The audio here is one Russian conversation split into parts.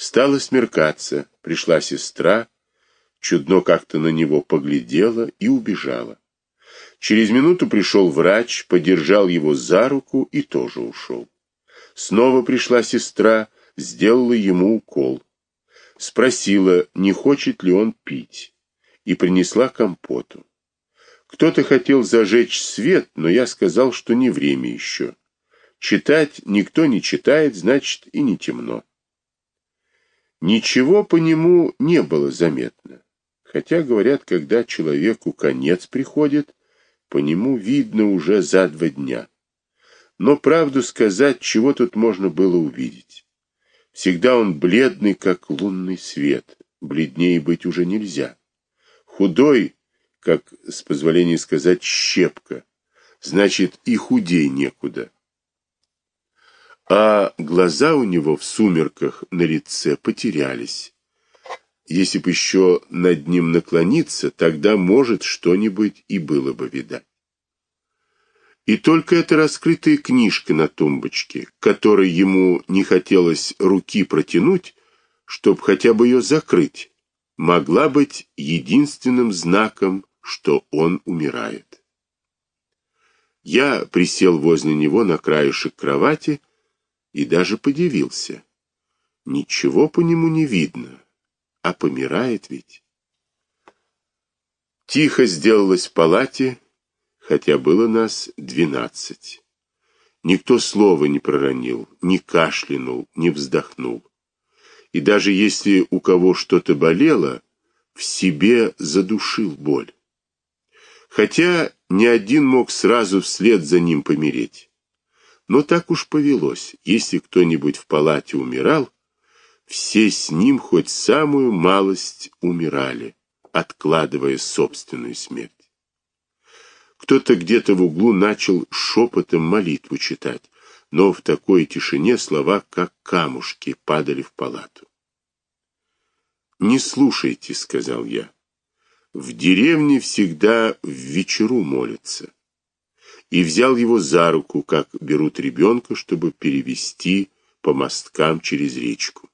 Стало смеркаться, пришла сестра, чудно как-то на него поглядела и убежала. Через минуту пришел врач, подержал его за руку и тоже ушел. Снова пришла сестра, сделала ему укол. Спросила, не хочет ли он пить, и принесла компоту. Кто-то хотел зажечь свет, но я сказал, что не время еще. Читать никто не читает, значит, и не темно. Ничего по нему не было заметно. Хотя, говорят, когда человеку конец приходит, по нему видно уже за два дня. Но правду сказать, чего тут можно было увидеть? Всегда он бледный, как лунный свет, бледнее быть уже нельзя. Худой, как, с позволения сказать, щепка, значит, и худей некуда. А глаза у него в сумерках на лице потерялись. Если бы еще над ним наклониться, тогда, может, что-нибудь и было бы видать. И только эта раскрытая книжка на тумбочке, которой ему не хотелось руки протянуть, чтобы хотя бы ее закрыть, могла быть единственным знаком, что он умирает. Я присел возле него на краешек кровати и даже подивился. Ничего по нему не видно, а помирает ведь. Тихо сделалось в палате, хотя было нас двенадцать. Никто слова не проронил, не кашлянул, не вздохнул. И даже если у кого что-то болело, в себе задушил боль. Хотя ни один мог сразу вслед за ним помереть. Но так уж повелось, если кто-нибудь в палате умирал, все с ним хоть самую малость умирали, откладывая собственную смерть. Кто-то где-то в углу начал шепотом молитву читать, но в такой тишине слова, как камушки, падали в палату. «Не слушайте», — сказал я. «В деревне всегда в вечеру молятся». И взял его за руку, как берут ребенка, чтобы перевести по мосткам через речку.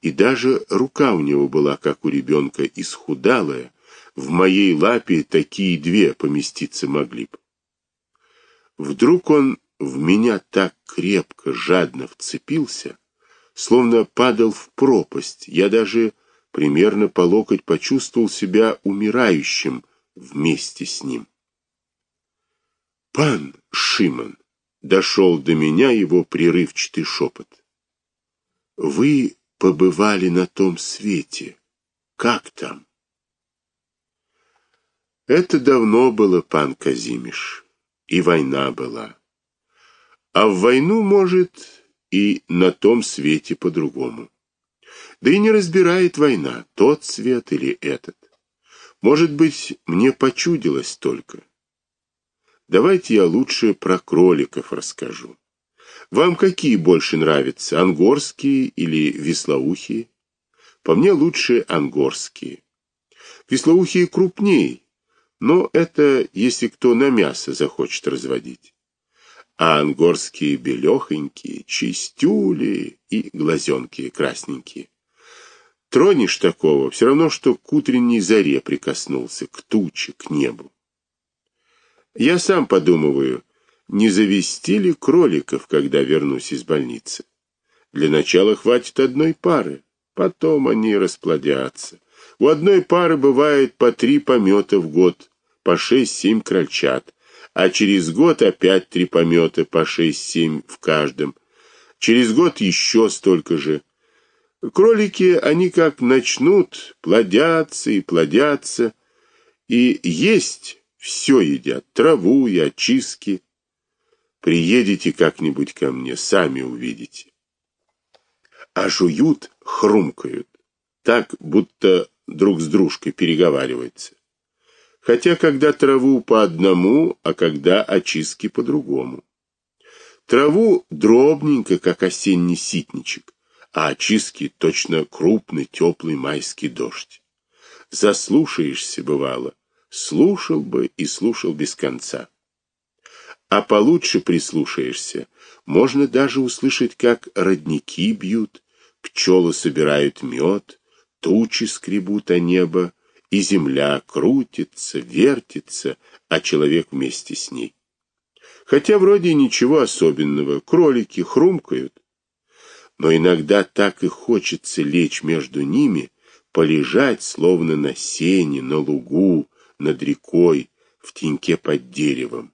И даже рука у него была, как у ребенка, исхудалая, в моей лапе такие две поместиться могли бы. Вдруг он в меня так крепко, жадно вцепился, словно падал в пропасть. Я даже примерно по локоть почувствовал себя умирающим вместе с ним. «Пан Шимон!» — дошел до меня его прерывчатый шепот. «Вы побывали на том свете. Как там?» Это давно было, пан Казимиш, и война была. А в войну, может, и на том свете по-другому. Да и не разбирает война, тот свет или этот. Может быть, мне почудилось только. Давайте я лучше про кроликов расскажу. Вам какие больше нравятся, ангорские или веслоухие? По мне лучше ангорские. Веслоухие крупнее, но это если кто на мясо захочет разводить. А ангорские белехонькие, чистюли и глазенкие красненькие. Тронешь такого, все равно, что к утренней заре прикоснулся, к туче, к небу. Я сам подумываю, не завести ли кроликов, когда вернусь из больницы. Для начала хватит одной пары, потом они расплодятся. У одной пары бывает по три помета в год, по шесть-семь крольчат, а через год опять три помета по шесть-семь в каждом. Через год еще столько же. Кролики, они как начнут плодятся и плодятся, и есть все едят, траву и очистки. Приедете как-нибудь ко мне, сами увидите. А жуют, хрумкают, так, будто друг с дружкой переговариваются хотя когда траву по одному, а когда очистки по другому. Траву дробненько, как осенний ситничек, а очистки точно крупный теплый майский дождь. Заслушаешься, бывало, слушал бы и слушал без конца. А получше прислушаешься, можно даже услышать, как родники бьют, пчелы собирают мед, тучи скребут о небо, и земля крутится, вертится, а человек вместе с ней. Хотя вроде ничего особенного, кролики хрумкают, но иногда так и хочется лечь между ними, полежать словно на сене, на лугу, над рекой, в теньке под деревом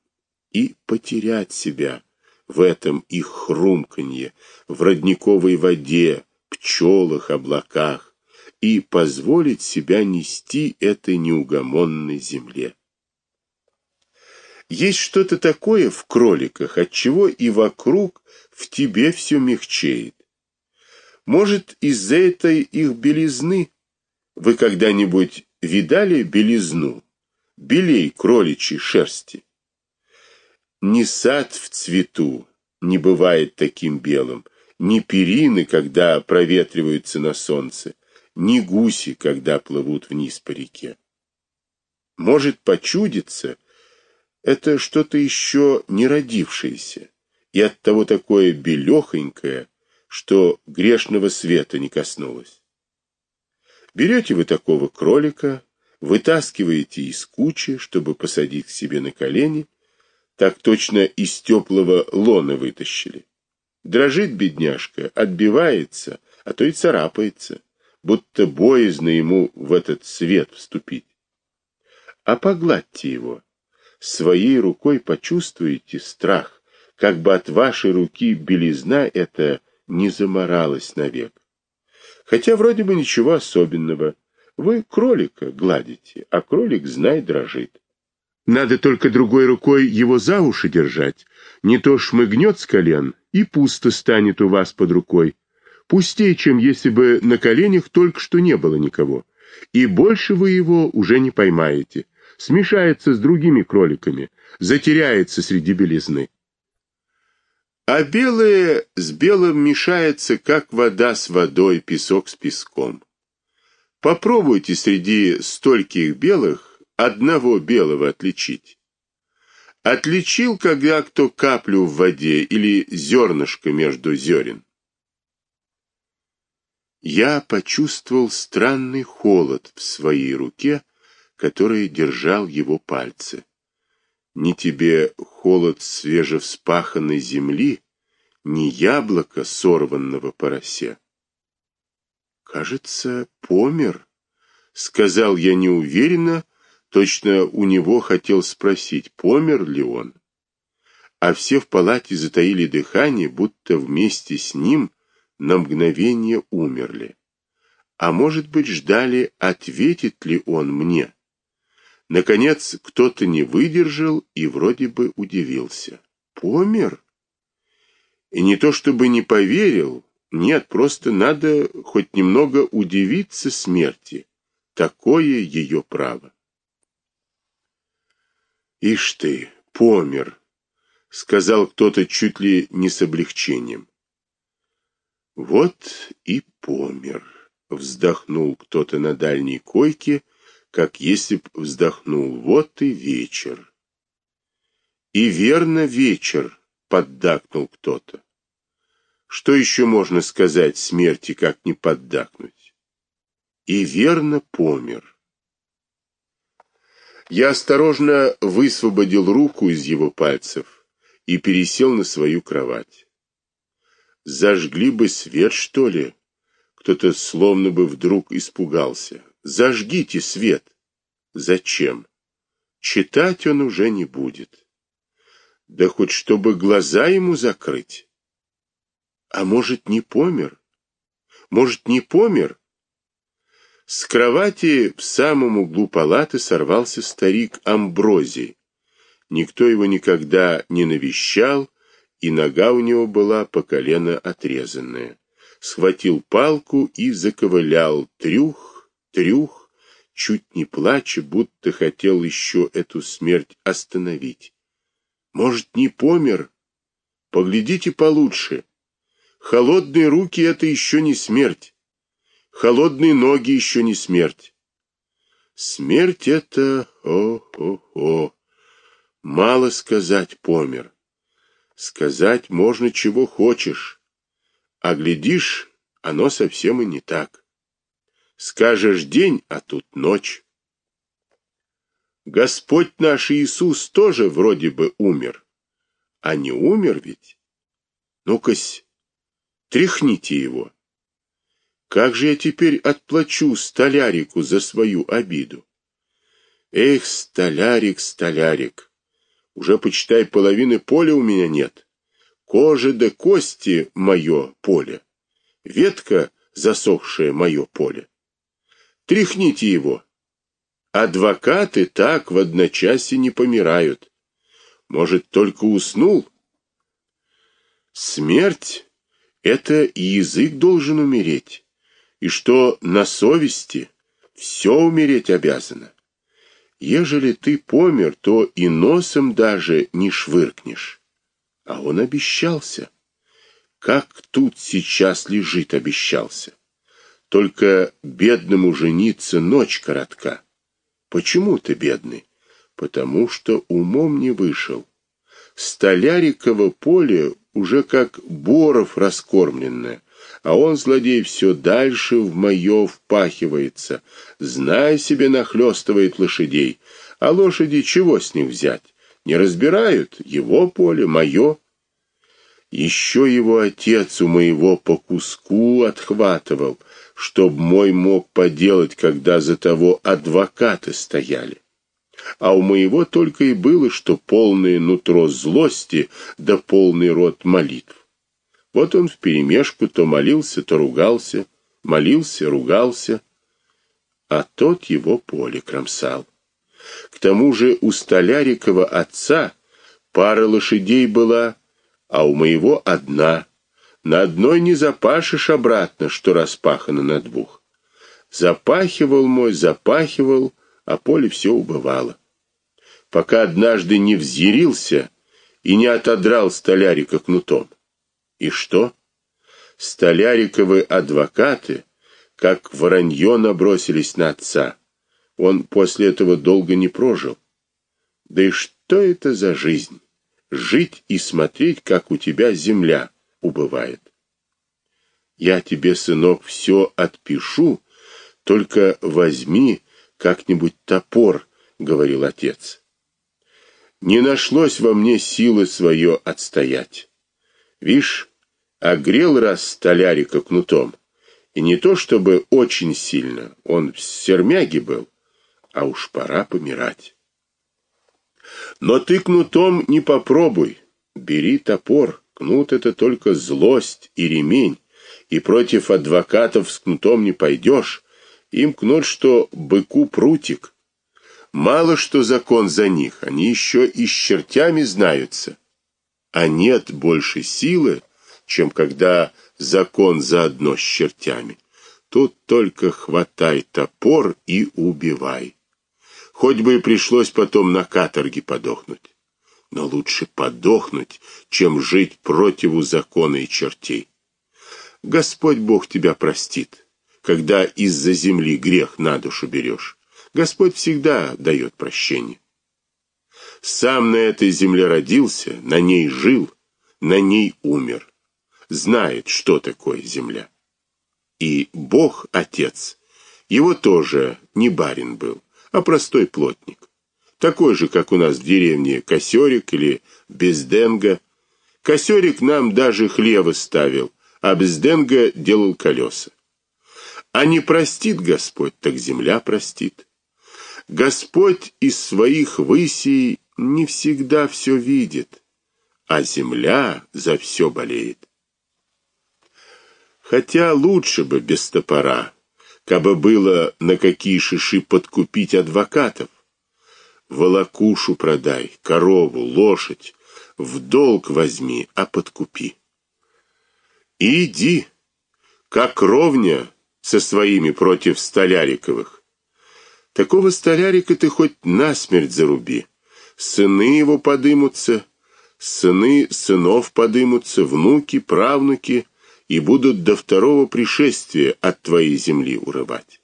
и потерять себя в этом их хрумканье, в родниковой воде, пчелах, облаках и позволить себя нести этой неугомонной земле. Есть что-то такое в кроликах, от чего и вокруг в тебе все мягчеет. Может, из-за этой их белизны вы когда-нибудь видали белизну, белей кроличьей шерсти? Ни сад в цвету не бывает таким белым, ни перины, когда проветриваются на солнце, ни гуси, когда плывут вниз по реке. Может почудиться, это что-то еще не родившееся, и оттого такое белехонькое, что грешного света не коснулось. Берете вы такого кролика, вытаскиваете из кучи, чтобы посадить к себе на колени, так точно из теплого лона вытащили. Дрожит бедняжка, отбивается, а то и царапается, будто боязно ему в этот свет вступить. А погладьте его. Своей рукой почувствуете страх, как бы от вашей руки белизна эта не заморалась навек. Хотя вроде бы ничего особенного. Вы кролика гладите, а кролик, знай, дрожит. Надо только другой рукой его за уши держать. Не то шмыгнет с колен, и пусто станет у вас под рукой. Пустее, чем если бы на коленях только что не было никого. И больше вы его уже не поймаете. Смешается с другими кроликами, затеряется среди белизны. А белое с белым мешается, как вода с водой, песок с песком. Попробуйте среди стольких белых одного белого отличить. Отличил, когда кто каплю в воде или зернышко между зерен. Я почувствовал странный холод в своей руке, который держал его пальцы. Ни тебе холод свежевспаханной земли, ни яблока сорванного по росе. Кажется, помер, сказал я неуверенно, Точно у него хотел спросить, помер ли он. А все в палате затаили дыхание, будто вместе с ним на мгновение умерли. А может быть, ждали, ответит ли он мне. Наконец, кто-то не выдержал и вроде бы удивился. Помер? И не то чтобы не поверил, нет, просто надо хоть немного удивиться смерти. Такое ее право. Ишь ты, помер, сказал кто-то чуть ли не с облегчением. Вот и помер, вздохнул кто-то на дальней койке, как если б вздохнул. Вот и вечер. И верно вечер, поддакнул кто-то. Что еще можно сказать смерти, как не поддакнуть? И верно помер. Я осторожно высвободил руку из его пальцев и пересел на свою кровать. Зажгли бы свет, что ли? Кто-то словно бы вдруг испугался. Зажгите свет. Зачем? Читать он уже не будет. Да хоть чтобы глаза ему закрыть. А может, не помер? Может, не помер? С кровати в самом углу палаты сорвался старик Амброзий. Никто его никогда не навещал, и нога у него была по колено отрезанная. Схватил палку и заковылял трюх, трюх, чуть не плача, будто хотел еще эту смерть остановить. Может, не помер? Поглядите получше. Холодные руки это еще не смерть. Холодные ноги еще не смерть. Смерть это, о-о-о, мало сказать помер. Сказать можно чего хочешь, а глядишь, оно совсем и не так. Скажешь день, а тут ночь. Господь наш Иисус тоже вроде бы умер. А не умер ведь? Ну-кась, тряхните его. Как же я теперь отплачу столярику за свою обиду? Эх, столярик, столярик, уже, почитай, половины поля у меня нет. Кожа да кости — мое поле. Ветка, засохшая — мое поле. Тряхните его. Адвокаты так в одночасье не помирают. Может, только уснул? Смерть — это и язык должен умереть и что на совести все умереть обязано. Ежели ты помер, то и носом даже не швыркнешь. А он обещался. Как тут сейчас лежит, обещался. Только бедному жениться ночь коротка. Почему ты бедный? Потому что умом не вышел. Столяриково поле уже как боров раскормленное, а он, злодей, все дальше в моё впахивается, зная себе нахлёстывает лошадей. А лошади чего с них взять? Не разбирают его поле, моё. Еще его отец у моего по куску отхватывал, чтоб мой мог поделать, когда за того адвокаты стояли. А у моего только и было, что полное нутро злости да полный рот молитв. Вот он вперемешку то молился, то ругался, молился, ругался, а тот его поле кромсал. К тому же у Столярикова отца пара лошадей была, а у моего одна. На одной не запашешь обратно, что распахано на двух. Запахивал мой, запахивал, а поле все убывало. Пока однажды не взъярился и не отодрал Столярика кнутом. И что? Столяриковы адвокаты, как воронье, набросились на отца. Он после этого долго не прожил. Да и что это за жизнь? Жить и смотреть, как у тебя земля убывает. Я тебе, сынок, все отпишу, только возьми как-нибудь топор, говорил отец. Не нашлось во мне силы свое отстоять. Вишь, огрел раз столярика кнутом. И не то чтобы очень сильно, он в сермяге был, а уж пора помирать. Но ты кнутом не попробуй, бери топор, кнут это только злость и ремень, и против адвокатов с кнутом не пойдешь, им кнут, что быку прутик. Мало что закон за них, они еще и с чертями знаются. А нет больше силы, чем когда закон заодно с чертями. Тут только хватай топор и убивай. Хоть бы и пришлось потом на каторге подохнуть. Но лучше подохнуть, чем жить противу закона и чертей. Господь Бог тебя простит, когда из-за земли грех на душу берешь. Господь всегда дает прощение. Сам на этой земле родился, на ней жил, на ней умер знает, что такое земля. И Бог Отец, его тоже не барин был, а простой плотник. Такой же, как у нас в деревне Косёрик или Безденга. Косёрик нам даже хлева ставил, а Безденга делал колеса. А не простит Господь, так земля простит. Господь из своих высей не всегда все видит, а земля за все болеет. Хотя лучше бы без топора, кабы было на какие шиши подкупить адвокатов. Волокушу продай, корову, лошадь, в долг возьми, а подкупи. Иди, как ровня со своими против Столяриковых. Такого Столярика ты хоть насмерть заруби. Сыны его подымутся, сыны сынов подымутся, внуки, правнуки — и будут до второго пришествия от твоей земли урывать.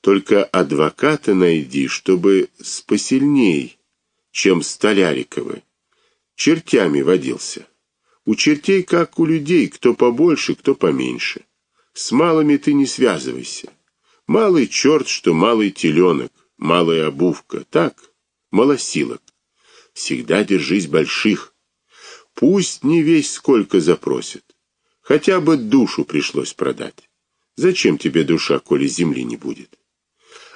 Только адвоката найди, чтобы спосильней, чем Столяриковы, чертями водился. У чертей как у людей, кто побольше, кто поменьше. С малыми ты не связывайся. Малый черт, что малый теленок, малая обувка, так, малосилок. Всегда держись больших. Пусть не весь сколько запросит. Хотя бы душу пришлось продать. Зачем тебе душа, коли земли не будет?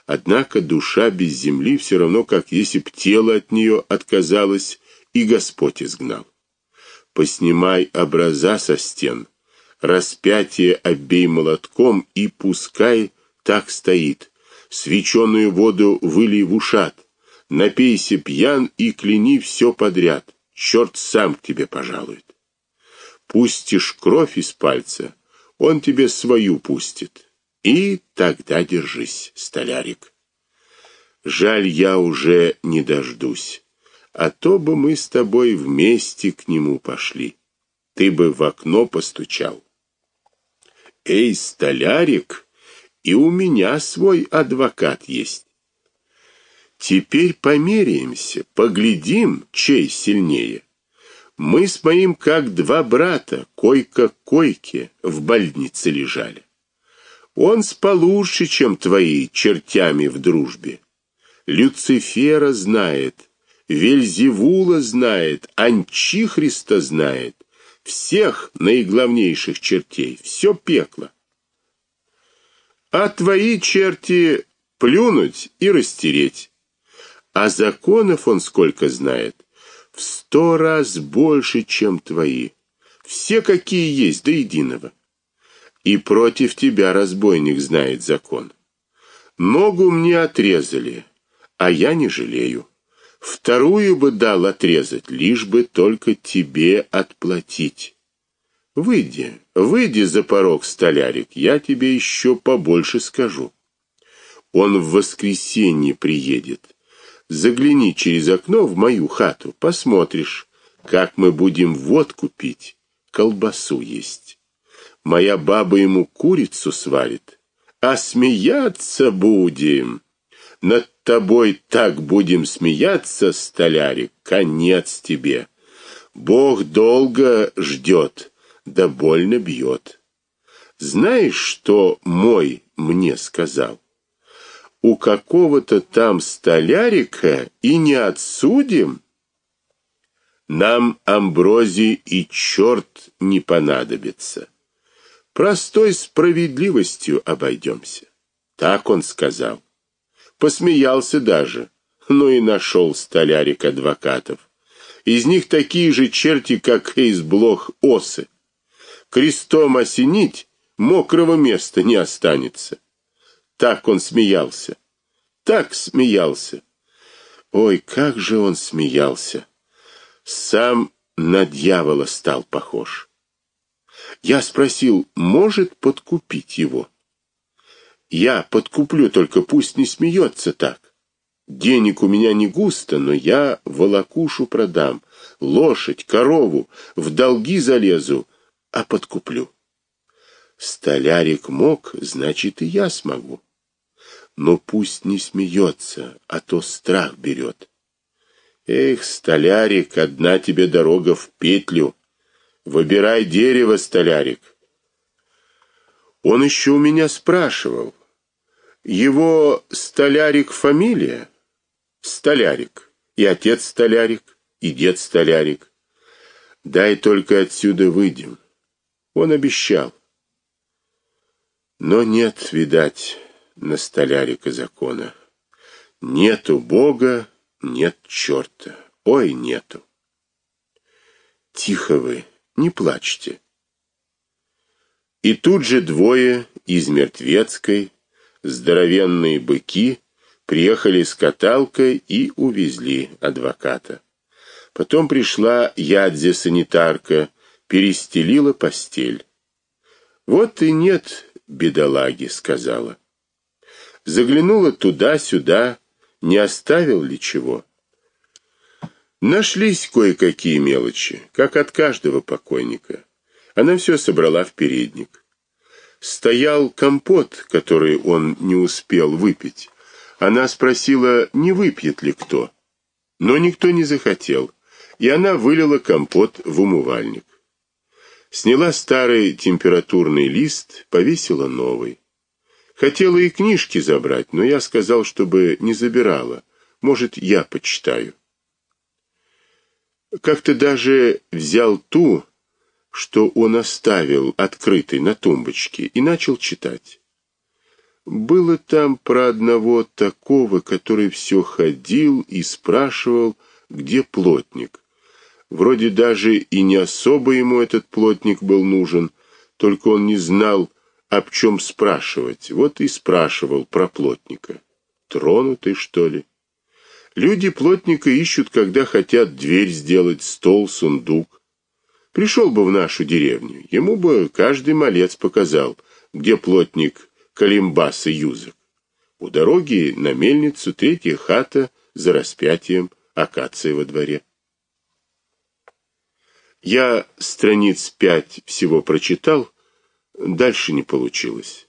Однако душа без земли все равно, как если б тело от нее отказалось и Господь изгнал. Поснимай образа со стен, распятие обей молотком и пускай так стоит. Свеченую воду вылей в ушат, напейся пьян и кляни все подряд. Черт сам к тебе пожалует. Пустишь кровь из пальца, он тебе свою пустит. И тогда держись, столярик. Жаль, я уже не дождусь. А то бы мы с тобой вместе к нему пошли. Ты бы в окно постучал. Эй, столярик, и у меня свой адвокат есть. Теперь померяемся, поглядим, чей сильнее. Мы с моим как два брата, койка к койке, в больнице лежали. Он получше, чем твои чертями в дружбе. Люцифера знает, Вельзевула знает, Анчихриста знает, всех наиглавнейших чертей, все пекло. А твои черти плюнуть и растереть. А законов он сколько знает, в сто раз больше, чем твои. Все какие есть до единого и против тебя разбойник знает закон. Ногу мне отрезали, а я не жалею. Вторую бы дал отрезать, лишь бы только тебе отплатить. Выйди, выйди за порог, столярик, я тебе еще побольше скажу. Он в воскресенье приедет. Загляни через окно в мою хату, посмотришь, как мы будем водку пить, колбасу есть моя баба ему курицу сварит, а смеяться будем. Над тобой так будем смеяться, столярик, конец тебе. Бог долго ждет, да больно бьет. Знаешь, что мой мне сказал? У какого-то там столярика и не отсудим. Нам амброзии и черт не понадобится простой справедливостью обойдемся. Так он сказал. Посмеялся даже, но и нашел столярик адвокатов. Из них такие же черти, как из блох осы. Крестом осенить мокрого места не останется. Так он смеялся. Так смеялся. Ой, как же он смеялся. Сам на дьявола стал похож. Я спросил, может подкупить его. Я подкуплю, только пусть не смеется так. Денег у меня не густо, но я волокушу продам, лошадь, корову, в долги залезу, а подкуплю. Столярик мог, значит и я смогу. Но пусть не смеется, а то страх берет. Эх, столярик, одна тебе дорога в петлю. Выбирай дерево, столярик. Он еще у меня спрашивал. Его столярик фамилия? Столярик. И отец столярик, и дед столярик. Дай только отсюда выйдем. Он обещал. Но нет, видать, на столярика закона. Нету Бога, нет черта. Ой, нету. Тихо вы не плачьте. И тут же двое из Мертвецкой, здоровенные быки, приехали с каталкой и увезли адвоката. Потом пришла Ядзе-санитарка, перестелила постель. «Вот и нет бедолаги», — сказала. Заглянула туда-сюда, не оставил ли чего. Нашлись кое-какие мелочи, как от каждого покойника. Она все собрала в передник. Стоял компот, который он не успел выпить. Она спросила, не выпьет ли кто. Но никто не захотел, и она вылила компот в умывальник. Сняла старый температурный лист, повесила новый. Хотела и книжки забрать, но я сказал, чтобы не забирала. Может, я почитаю. Как-то даже взял ту, что он оставил открытой на тумбочке, и начал читать. Было там про одного такого, который все ходил и спрашивал, где плотник. Вроде даже и не особо ему этот плотник был нужен, только он не знал, об чем спрашивать. Вот и спрашивал про плотника. Тронутый, что ли? Люди плотника ищут, когда хотят дверь сделать, стол, сундук. Пришел бы в нашу деревню, ему бы каждый малец показал, где плотник Калимбас и Юзак. У дороги на мельницу третья хата за распятием, акация во дворе. Я страниц пять всего прочитал, дальше не получилось.